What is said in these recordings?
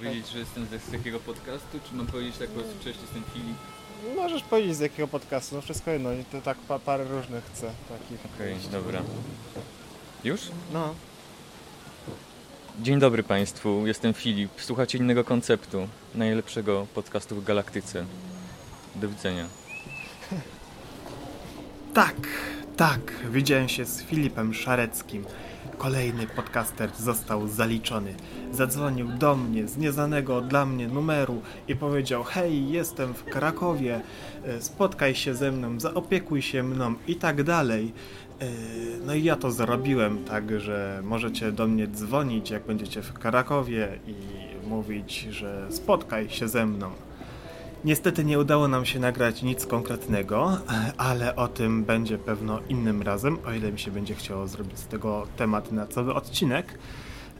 powiedzieć, że jestem z jakiego podcastu, czy mam powiedzieć tak po prostu, cześć, jestem Filip? Możesz powiedzieć z jakiego podcastu, no wszystko jedno, to tak pa, parę różnych chcę takich. Okej, dobra. Już? No. Dzień dobry Państwu, jestem Filip. Słuchacie innego konceptu, najlepszego podcastu w galaktyce. Do widzenia. Tak, tak, widziałem się z Filipem Szareckim. Kolejny podcaster został zaliczony. Zadzwonił do mnie z nieznanego dla mnie numeru i powiedział: Hej, jestem w Krakowie, e, spotkaj się ze mną, zaopiekuj się mną i tak dalej. E, No i ja to zrobiłem, tak, że możecie do mnie dzwonić, jak będziecie w Krakowie i mówić, że spotkaj się ze mną. Niestety nie udało nam się nagrać nic konkretnego, ale o tym będzie pewno innym razem, o ile mi się będzie chciało zrobić z tego temat na cały odcinek.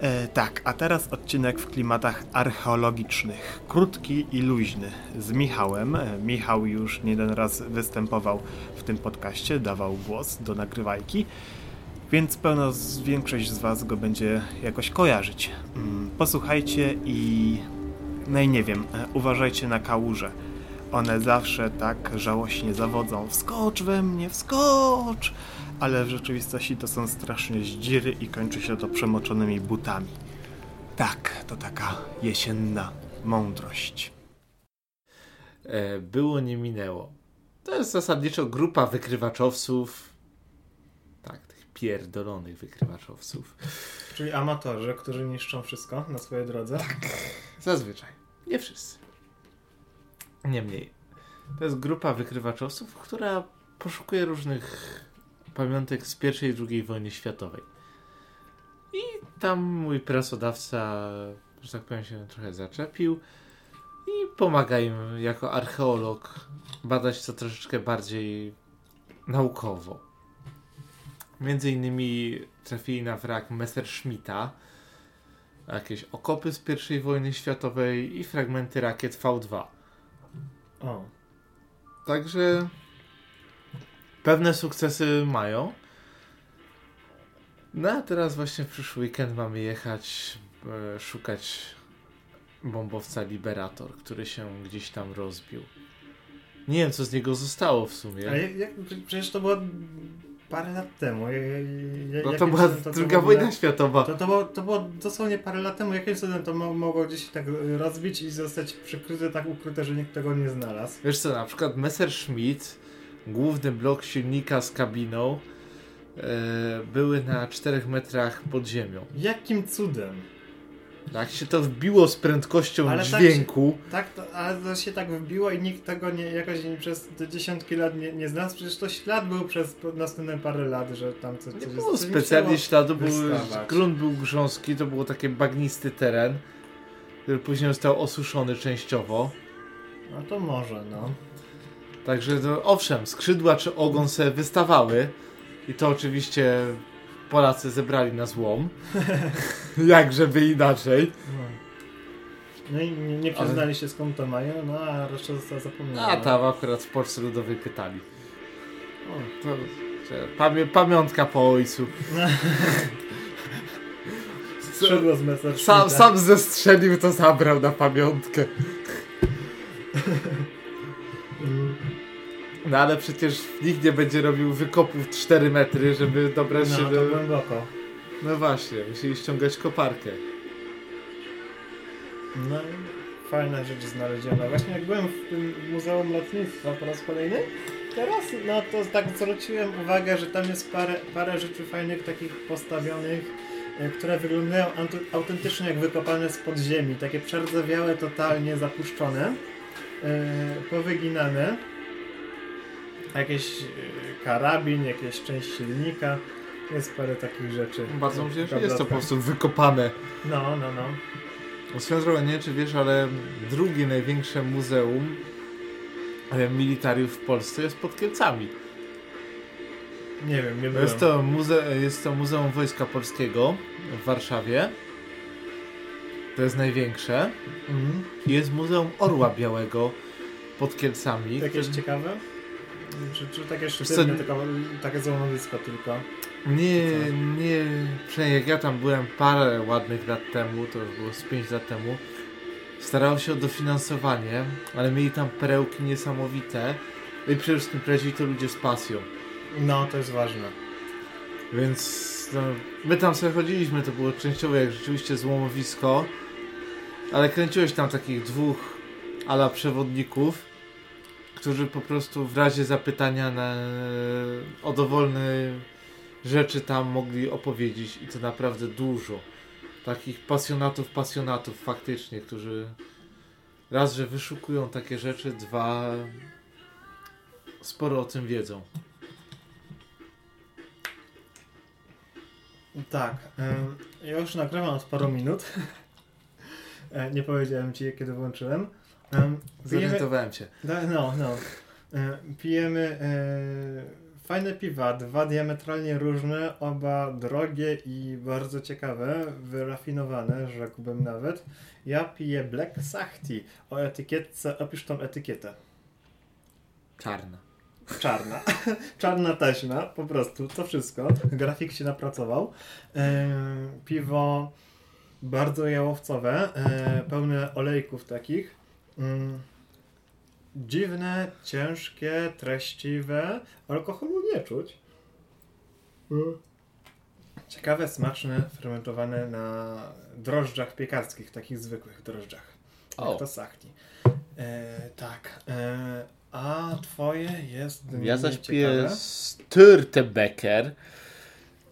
E, tak, a teraz odcinek w klimatach archeologicznych. Krótki i luźny. Z Michałem. E, Michał już nie jeden raz występował w tym podcaście, dawał głos do nagrywajki, więc pełno większość z Was go będzie jakoś kojarzyć. Mm, Posłuchajcie i no i nie wiem, e, uważajcie na kałuże. One zawsze tak żałośnie zawodzą. Wskocz we mnie, wskocz! Ale w rzeczywistości to są strasznie zdziry i kończy się to przemoczonymi butami. Tak, to taka jesienna mądrość. E, było, nie minęło. To jest zasadniczo grupa wykrywaczowców. Tak, tych pierdolonych wykrywaczowców. Czyli amatorzy, którzy niszczą wszystko na swojej drodze. Zazwyczaj. Nie wszyscy. Niemniej. To jest grupa wykrywaczowców, która poszukuje różnych pamiątek z I i II wojny światowej. I tam mój pracodawca, że tak powiem, się trochę zaczepił i pomaga im jako archeolog badać to troszeczkę bardziej naukowo. Między innymi trafili na wrak Messerschmitta, jakieś okopy z I wojny światowej i fragmenty rakiet V2. O, Także pewne sukcesy mają. No a teraz właśnie w przyszły weekend mamy jechać e, szukać bombowca Liberator, który się gdzieś tam rozbił. Nie wiem co z niego zostało w sumie. a jak, jak, przecież to było parę lat temu. Ja- ja- No to była to druga wojna światowa. To, to, było, to było dosłownie parę lat temu. Jakim cudem to mo mogło gdzieś tak rozbić i zostać przykryte, tak ukryte, że nikt tego nie znalazł? Wiesz co, na przykład Messerschmitt, główny blok silnika z kabiną, e, były na 4 metrach pod ziemią. Jakim cudem? Jak się to wbiło z prędkością Ale tak dźwięku, Tak, to, ale to się tak wbiło i nikt tego nie, jakoś nie, przez te dziesiątki lat nie, nie znalazł. Przecież to ślad był przez następne parę lat, że tam coś, nie coś było coś specjalnie śladu, był, grunt był grząski, to było taki bagnisty teren, który później został osuszony częściowo. No to może, no. Także to, owszem, skrzydła czy ogon se wystawały i to oczywiście Polacy zebrali na złom. Jak żeby inaczej. No, no i nie, przyznali się skąd to mają, no a reszta została zapomniana. A tam akurat w Polsce Ludowej pytali. O, To, pamię pamiątka po ojcu. Skrzydło z Messerschmitta. Sam, sam zestrzelił, to zabrał na pamiątkę. No ale przecież nikt nie będzie robił wykopów 4 metry, żeby dobrać się No, do... głęboko. No właśnie, musieli ściągać koparkę. No i fajna rzecz znaleziona. Właśnie jak byłem w tym Muzeum Lotnictwa po raz kolejny, teraz no to tak zwróciłem uwagę, że tam jest parę, parę rzeczy fajnych takich postawionych, e, które wyglądają autentycznie jak wykopane z podziemi. Takie przerdzewiałe, totalnie zapuszczone, e, powyginane. Jakiś e, karabin, jakieś część silnika. Jest parę takich rzeczy. Bardzo No, myślę, że jest to po prostu wykopane. No, no, no. Swoją drogą, nie wiem czy wiesz, ale drugie największe muzeum militariów w Polsce jest pod Kielcami. Nie wiem, nie byłem. Jest to, muze jest to Muzeum Wojska Polskiego w Warszawie. To jest największe. Mhm. Jest Muzeum Orła Białego pod Kielcami. Jakieś które- ciekawe? Czy, czy takie sztywne, tylko, takie złomowisko tylko? Nie, nie, przynajmniej jak ja tam byłem parę ładnych lat temu, to już było z 5 lat temu, Starało się o dofinansowanie, ale mieli tam perełki niesamowite. I przede wszystkim prowadzili to ludzie z pasją. No, to jest ważne. Więc no, my tam sobie chodziliśmy, to było częściowo jak rzeczywiście złomowisko, ale kręciłeś tam takich dwóch ala przewodników, którzy po prostu w razie zapytania na, o dowolne rzeczy tam mogli opowiedzieć i to naprawdę dużo. Takich pasjonatów, pasjonatów faktycznie, którzy raz, że wyszukują takie rzeczy, dwa sporo o tym wiedzą. Tak. Ja już nagrywam od paru minut. E, Nie powiedziałem ci, kiedy włączyłem. Pijemy, Zorientowałem się. Da- no, no. Pijemy e, fajne piwa, dwa diametralnie różne, oba drogie i bardzo ciekawe, wyrafinowane, rzekłbym nawet. Ja piję Black Sahti. O etykietce, opisz tą etykietę. Czarna. Czarna. Czarna taśma, po prostu, to wszystko. Grafik się napracował. E, piwo bardzo jałowcowe, e, pełne olejków takich. Mm. Dziwne, ciężkie, treściwe. Alkoholu nie czuć. Mm. Ciekawe, smaczne, fermentowane na drożdżach piekarskich, takich zwykłych drożdżach. O. Jak to sachni. E, tak. E, a twoje jest Ja zaś ciekawe. piję Styrtebeker.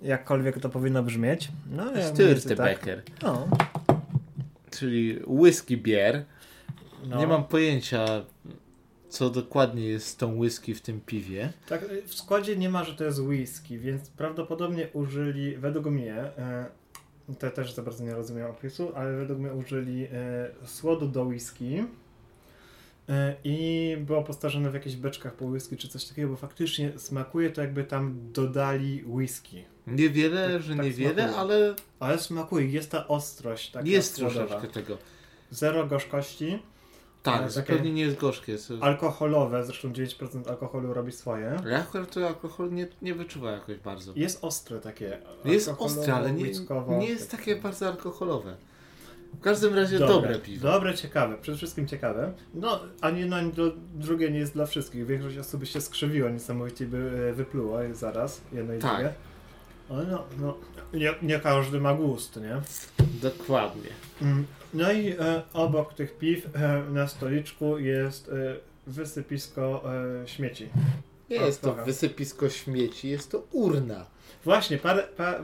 Jakkolwiek to powinno brzmieć. No, ja Styrtebeker. Tak. No, Czyli whisky bier. No. Nie mam pojęcia, co dokładnie jest z tą whisky w tym piwie. Tak, w składzie nie ma, że to jest whisky, więc prawdopodobnie użyli, według mnie, e, to też za bardzo nie rozumiem opisu, ale według mnie użyli e, słodu do whisky e, i było postarzone w jakichś beczkach po whisky czy coś takiego, bo faktycznie smakuje to jakby tam dodali whisky. Niewiele, Tak- że tak niewiele, smakuje. ale Ale smakuje, jest ta ostrość taka jest słodowa. troszeczkę tego. Zero gorzkości, Tak, zupełnie nie jest gorzkie. Jest... alkoholowe, zresztą 9% alkoholu robi swoje. Ja akurat to alkohol nie, nie wyczuwa jakoś bardzo. Jest ostre takie. Jest ostre, ale nie, nie jest takie bardzo alkoholowe. W każdym razie dobre, piwo. Dobre, ciekawe, przede wszystkim ciekawe. No, ani jedno, ani dru- drugie nie jest dla wszystkich. Większość osób by się skrzywiło, niesamowicie by e, wypluło zaraz, jedno i Tak. drugie. Ale no, no nie, nie każdy ma gust, nie? Dokładnie. Mm, No i e, obok tych piw e, na stoliczku jest e, wysypisko e, śmieci. Nie jest to wysypisko śmieci, jest to urna. Właśnie, parę, pa, e,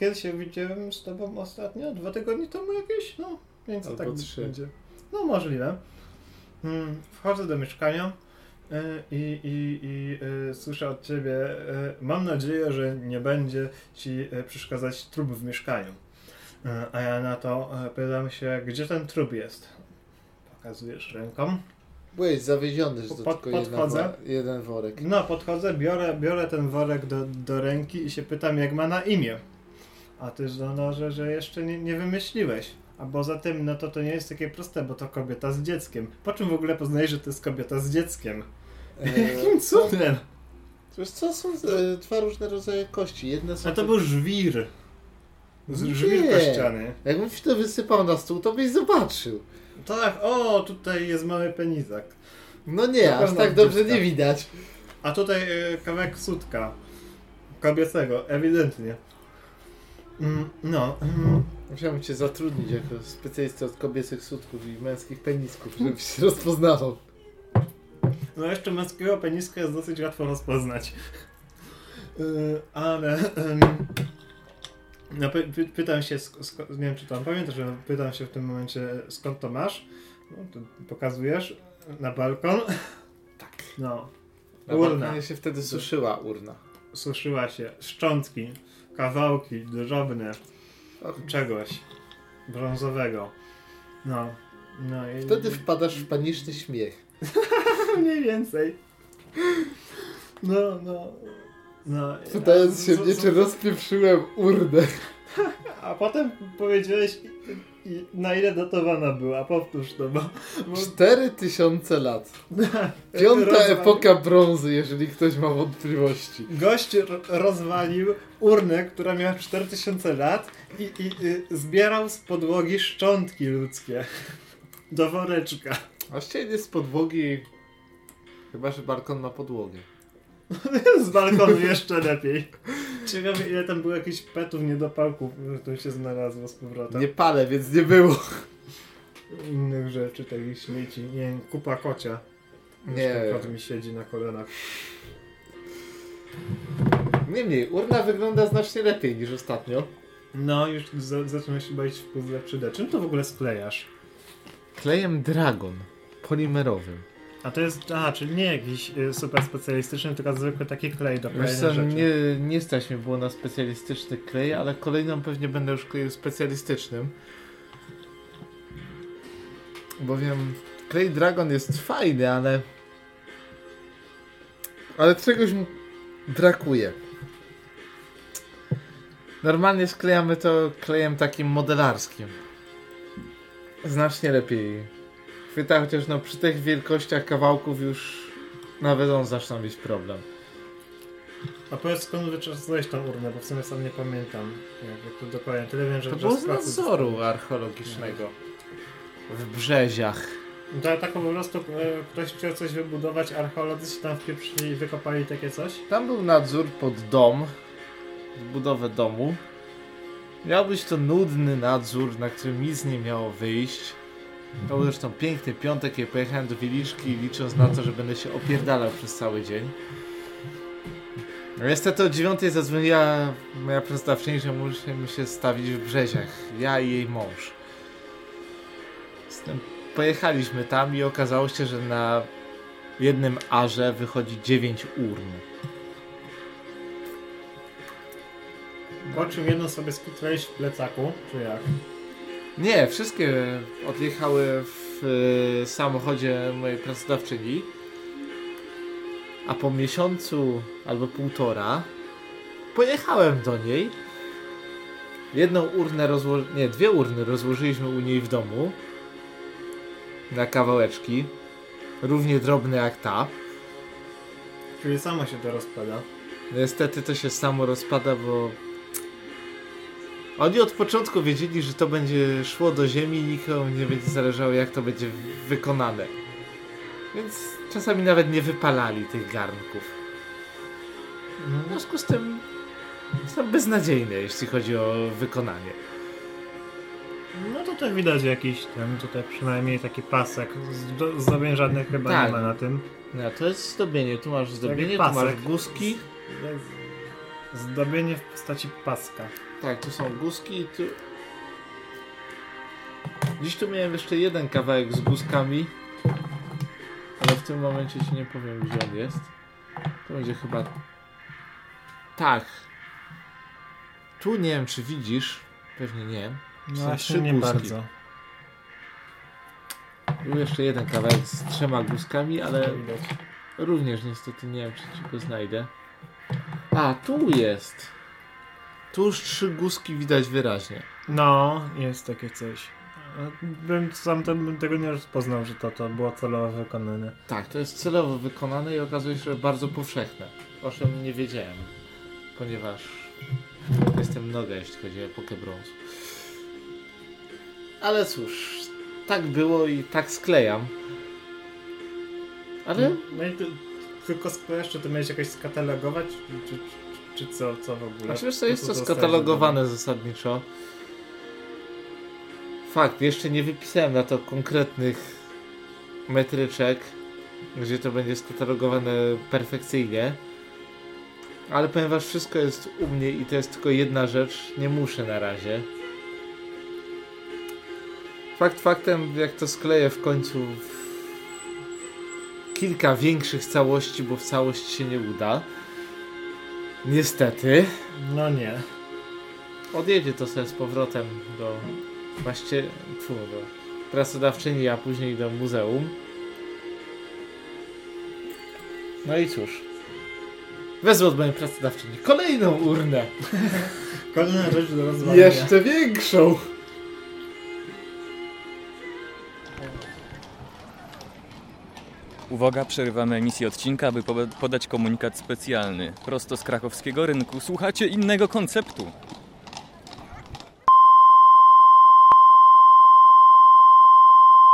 kiedy się widziałem z tobą ostatnio? Dwa tygodnie temu jakieś? No, więc Albo tak trzy. będzie. No, możliwe. Hmm, wchodzę do mieszkania e, i, i, i słyszę od ciebie, mam nadzieję, że nie będzie ci przeszkadzać trup w mieszkaniu. E, a ja na to e, pytam się, gdzie ten trup jest? Pokazujesz ręką. Byłeś zawiedziony, że to Pod- tylko podchodzę. jeden worek. No, podchodzę, biorę, biorę ten worek do, do ręki i się pytam, jak ma na imię. A ty, no, no że, że jeszcze nie, nie wymyśliłeś. A poza tym, no to to nie jest takie proste, bo to kobieta z dzieckiem. Po czym w ogóle poznajesz, że to jest kobieta z dzieckiem? Jakim cudem? Wiesz co, są e, dwa różne rodzaje kości. Jedne są... A to był żwir. Z- Nie. Żwir kościany. Jakbym ci to wysypał na stół, to byś zobaczył. Tak, o, tutaj jest mały penizak. No nie, Na aż tak dobrze nie widać. A tutaj e, kawałek sutka. Kobiecego, ewidentnie. Mm, no, mm, Musiałem cię zatrudnić jako specjalistę od kobiecych sutków i męskich penisków, żebyś się rozpoznawał. No jeszcze męskiego peniska jest dosyć łatwo rozpoznać. Yy, ale ym, no, py, py, pytam się, nie wiem czy tam pamiętasz, że pytam się w tym momencie skąd to masz. No, to pokazujesz na balkon. Tak. No, Na Urna. się wtedy suszyła urna. suszyła się szczątki, kawałki drobne czegoś brązowego. No, no i Wtedy wpadasz w paniczny śmiech. mniej więcej. No, no. No, Pytając się a, mnie, z- czy rozpieprzyłem urnę. a potem powiedziałeś, i, i, na ile datowana była. Powtórz to, bo. bo 4000 lat. Piąta rozwalił- epoka brązy, jeżeli ktoś ma wątpliwości. Gość ro- rozwalił urnę, która miała 4000 lat i, i, i zbierał z podłogi szczątki ludzkie. Do woreczka. Ścień jest z podłogi. Chyba, że balkon ma podłogę. Z balkonu jeszcze lepiej. Ciekawe ile tam było jakichś petów, niedopałków, to się znalazło z powrotem. Nie palę, więc nie było. Innych rzeczy, takich śmieci. Nie wiem, kupa kocia. Nie. Kot mi siedzi na kolanach. Niemniej, urna wygląda znacznie lepiej niż ostatnio. No, już za, zaczyna się bawić w puzzle 3D. Czym to w ogóle sklejasz? Klejem Dragon. Polimerowym. A to jest, a, czyli nie jakiś y, super specjalistyczny, tylko zwykły taki klej do klejenia co, rzeczy. nie, nie stać mi było na specjalistyczny klej, ale kolejną pewnie będę już kleju specjalistycznym. Bowiem klej Dragon jest fajny, ale... Ale czegoś mu brakuje. Normalnie sklejamy to klejem takim modelarskim. Znacznie lepiej. Chwyta, chociaż no przy tych wielkościach kawałków już nawet on zaczyna mieć problem. A powiedz skąd wyczesałeś tą urnę, bo w sumie sam nie pamiętam. Jak, to dokładnie. Tyle wiem, że To było z nadzoru archeologicznego. W Brzeziach. To tak po prostu e, ktoś chciał coś wybudować, archeolodzy się tam wpieprzyli i wykopali takie coś? Tam był nadzór pod dom, budowę domu. Miał być to nudny nadzór, na którym nic nie miało wyjść. To zresztą piękny piątek, jak pojechałem do Wieliczki, licząc na to, że będę się opierdalał przez cały dzień. No niestety o dziewiątej zadzwoniła moja przedstawczyni, że musimy się stawić w Brzeziach. Ja i jej mąż. Z tym Pojechaliśmy tam i okazało się, że na jednym arze wychodzi 9 urn. Po czym jedną sobie skitrałeś w plecaku, czy jak? Nie, wszystkie odjechały w y, samochodzie mojej pracodawczyni. A po miesiącu albo półtora pojechałem do niej. Jedną urnę rozłożyliśmy, nie, dwie urny rozłożyliśmy u niej w domu. Na kawałeczki. Równie drobne jak ta. Czyli samo się to rozpada. Niestety to się samo rozpada, bo oni od początku wiedzieli, że to będzie szło do ziemi i nikomu nie będzie zależało jak to będzie wykonane. Więc czasami nawet nie wypalali tych garnków. W związku z tym są beznadziejne, jeśli chodzi o wykonanie. No tutaj widać jakiś ten, tutaj przynajmniej taki pasek. Zdo- Zdobień żadnych chyba Tak. nie ma na tym. No, to jest zdobienie. Tu masz zdobienie, tu masz guski. Zdobienie w postaci paska. Tak, tu są guski i tu... Dziś tu miałem jeszcze jeden kawałek z guskami. Ale w tym momencie ci nie powiem gdzie on jest. To będzie chyba... Tak. Tu nie wiem czy widzisz. Pewnie nie. No Są właśnie trzy nie guski. bardzo. Był jeszcze jeden kawałek z trzema guskami, ale również niestety nie wiem czy ci go znajdę. A, tu jest. Tu już trzy guski widać wyraźnie. No, jest takie coś. Bym sam to, bym tego nie rozpoznał, że to, to było celowo wykonane. Tak, to jest celowo wykonane i okazuje się, że bardzo powszechne. O czym nie wiedziałem, ponieważ jestem noga, jeśli chodzi o epokę brązu. Ale cóż, tak było i tak sklejam. Ale No i ty, tylko czy to miałeś jakoś skatalogować, czy, czy, czy, co, co w ogóle? Znaczy wiesz co, jest to skatalogowane zasadniczo. Fakt, jeszcze nie wypisałem na to konkretnych metryczek, gdzie to będzie skatalogowane perfekcyjnie. Ale ponieważ wszystko jest u mnie i to jest tylko jedna rzecz, nie muszę na razie. Fakt faktem, jak to skleję w końcu w kilka większych całości, bo w całość się nie uda. Niestety. No nie. Odjedzie to sobie z powrotem do właście... Fu, do pracodawczyni, a później do muzeum. No i cóż. Wezmę od mojej pracodawczyni kolejną urnę. Kolejna rzecz do rozwiązania. Jeszcze większą. Uwaga, przerywamy emisję odcinka, aby po- podać komunikat specjalny. Prosto z krakowskiego rynku słuchacie innego konceptu.